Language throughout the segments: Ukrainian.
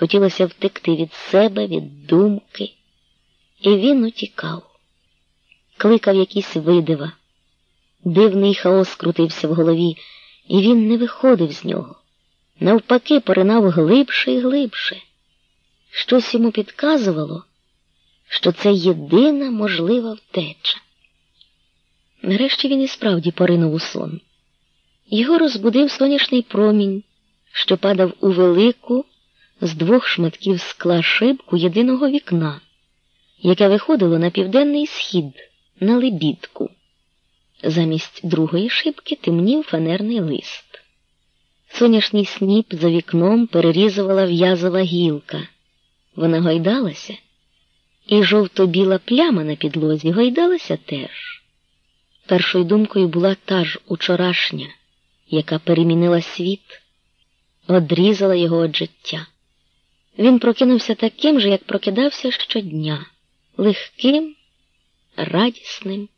Хотілося втекти від себе, від думки, і він утікав, кликав якісь видива. Дивний хаос крутився в голові, і він не виходив з нього. Навпаки, поринав глибше і глибше. Щось йому підказувало, що це єдина можлива втеча. Нарешті він і справді поринув у сон. Його розбудив сонячний промінь, що падав у велику з двох шматків скла шибку єдиного вікна, яке виходило на південний схід, на лебідку. Замість другої шибки темнів фанерний лист. Сонячний сніп за вікном перерізувала в'язова гілка. Вона гойдалася, і жовто-біла пляма на підлозі гойдалася теж. Першою думкою була та ж учорашня, яка перемінила світ, одрізала його від життя. Він прокинувся таким же, як прокидався щодня, легким, радісним,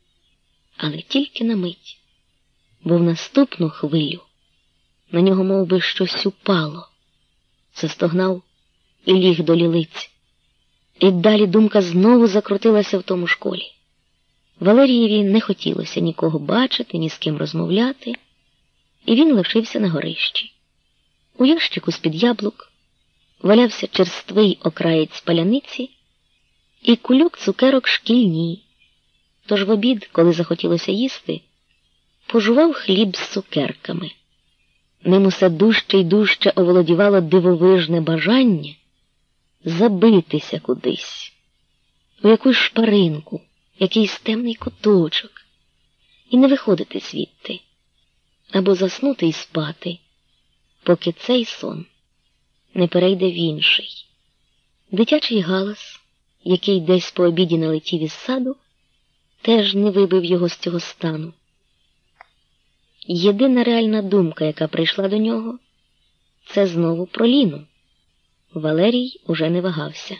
але тільки на мить, бо в наступну хвилю на нього мов би, щось упало, застогнав і ліг до лілиць. І далі думка знову закрутилася в тому школі. Валерієві не хотілося нікого бачити, ні з ким розмовляти, і він лишився на горищі. У ящику з-під яблук валявся черствий окраєць паляниці і кульок цукерок шкільні. Тож в обід, коли захотілося їсти, пожував хліб з цукерками. Ним усе дужче й дужче оволодівало дивовижне бажання забитися кудись, у якусь шпаринку, якийсь темний куточок, і не виходити звідти, або заснути і спати, поки цей сон не перейде в інший. Дитячий галас, який десь по обіді налетів із саду, теж не вибив його з цього стану. Єдина реальна думка, яка прийшла до нього, це знову про Ліну. Валерій уже не вагався.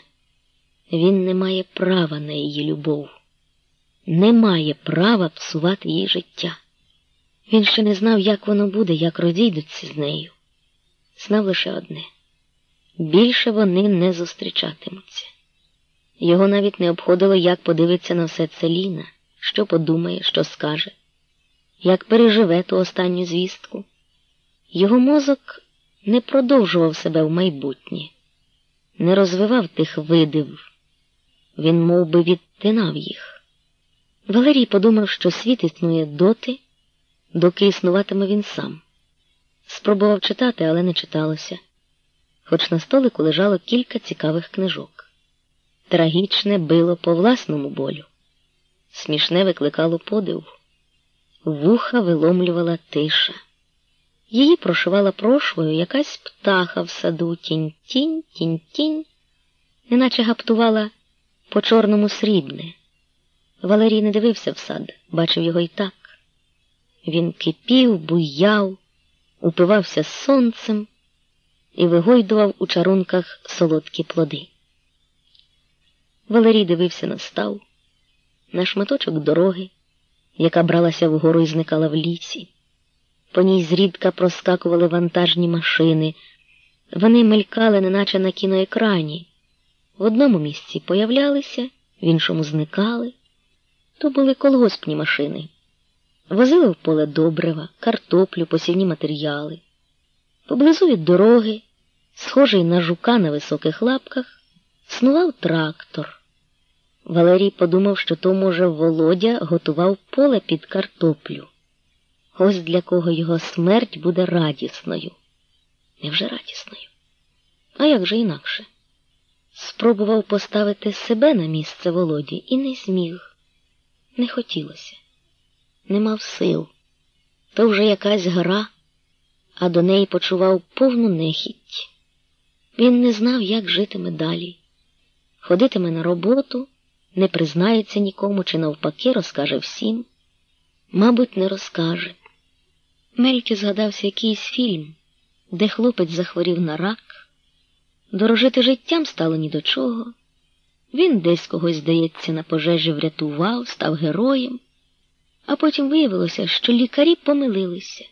Він не має права на її любов, не має права псувати їй життя. Він ще не знав, як воно буде, як розійдуться з нею. Знав лише одне більше вони не зустрічатимуться. Його навіть не обходило, як подивиться на все це Ліна, що подумає, що скаже як переживе ту останню звістку. Його мозок не продовжував себе в майбутнє, не розвивав тих видив, він мов би, відтинав їх. Валерій подумав, що світ існує доти, доки існуватиме він сам. Спробував читати, але не читалося, хоч на столику лежало кілька цікавих книжок. Трагічне било по власному болю, смішне викликало подив вуха виломлювала тиша. Її прошивала прошвою якась птаха в саду тінь-тінь, тінь-тінь, неначе гаптувала по чорному срібне. Валерій не дивився в сад, бачив його і так. Він кипів, буяв, упивався сонцем і вигойдував у чарунках солодкі плоди. Валерій дивився на став, на шматочок дороги яка бралася вгору і зникала в лісі. По ній зрідка проскакували вантажні машини. Вони мелькали, неначе на кіноекрані. В одному місці появлялися, в іншому зникали. То були колгоспні машини. Возили в поле добрива, картоплю, посівні матеріали. Поблизу від дороги, схожий на жука на високих лапках, снував трактор. Валерій подумав, що то, може, Володя готував поле під картоплю. Ось для кого його смерть буде радісною. Невже радісною? А як же інакше? Спробував поставити себе на місце Володі і не зміг. Не хотілося, не мав сил. То вже якась гра, а до неї почував повну нехіть. Він не знав, як житиме далі. Ходитиме на роботу не признається нікому чи навпаки розкаже всім. Мабуть, не розкаже. Мельки згадався якийсь фільм, де хлопець захворів на рак, дорожити життям стало ні до чого. Він десь когось, здається, на пожежі врятував, став героєм, а потім виявилося, що лікарі помилилися.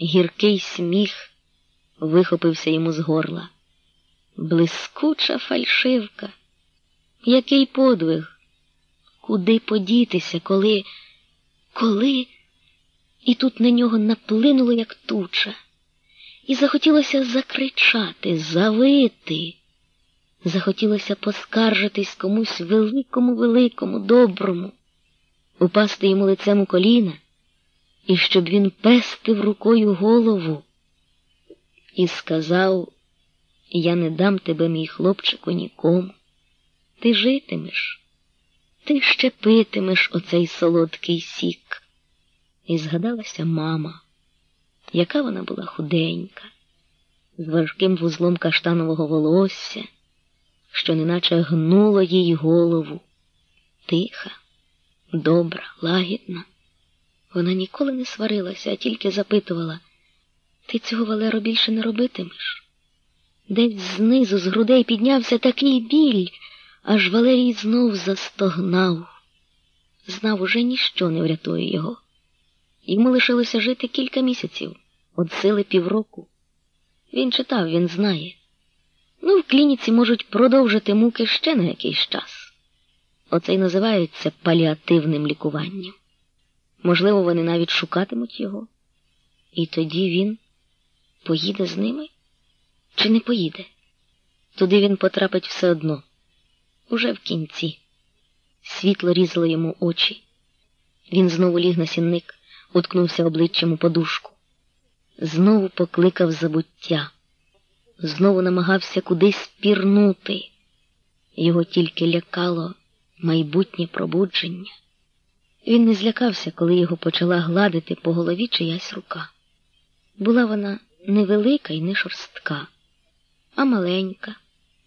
Гіркий сміх вихопився йому з горла. блискуча фальшивка. Який подвиг? Куди подітися, коли, коли? І тут на нього наплинуло, як туча, і захотілося закричати, завити. Захотілося поскаржитись комусь великому, великому, доброму, упасти йому лицем у коліна, і щоб він пестив рукою голову і сказав, я не дам тебе, мій хлопчику, нікому. Ти житимеш, ти ще питимеш оцей солодкий сік. І згадалася мама, яка вона була худенька, з важким вузлом каштанового волосся що неначе гнуло їй голову. Тиха, добра, лагідна. Вона ніколи не сварилася, а тільки запитувала ти цього, Валеро, більше не робитимеш? Десь знизу з грудей піднявся такий біль, аж Валерій знов застогнав. Знав, уже ніщо не врятує його. Йому лишилося жити кілька місяців, от сили півроку. Він читав, він знає. Ну, в клініці можуть продовжити муки ще на якийсь час. Оце й називається паліативним лікуванням. Можливо, вони навіть шукатимуть його. І тоді він поїде з ними чи не поїде? Туди він потрапить все одно, уже в кінці. Світло різало йому очі. Він знову ліг на сінник, уткнувся обличчям у подушку, знову покликав забуття знову намагався кудись пірнути. Його тільки лякало майбутнє пробудження. Він не злякався, коли його почала гладити по голові чиясь рука. Була вона невелика і не шорстка, а маленька,